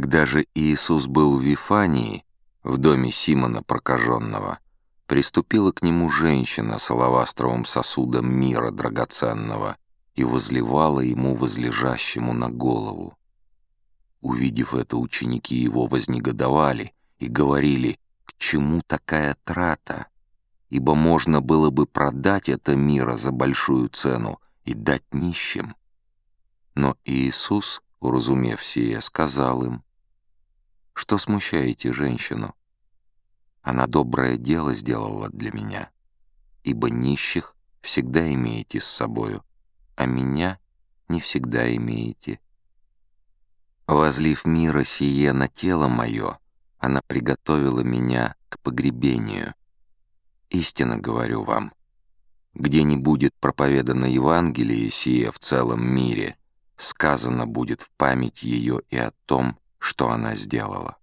Когда же Иисус был в Вифании, в доме Симона прокаженного, приступила к нему женщина с алавастровым сосудом мира драгоценного и возливала ему возлежащему на голову. Увидев это, ученики его вознегодовали и говорили, к чему такая трата, ибо можно было бы продать это мира за большую цену и дать нищим. Но Иисус, уразумев сие, сказал им, «Что смущаете женщину? Она доброе дело сделала для меня, ибо нищих всегда имеете с собою, а меня не всегда имеете. Возлив мира сие на тело мое, она приготовила меня к погребению. Истинно говорю вам, где не будет проповедано Евангелие сие в целом мире, сказано будет в память ее и о том, что она сделала.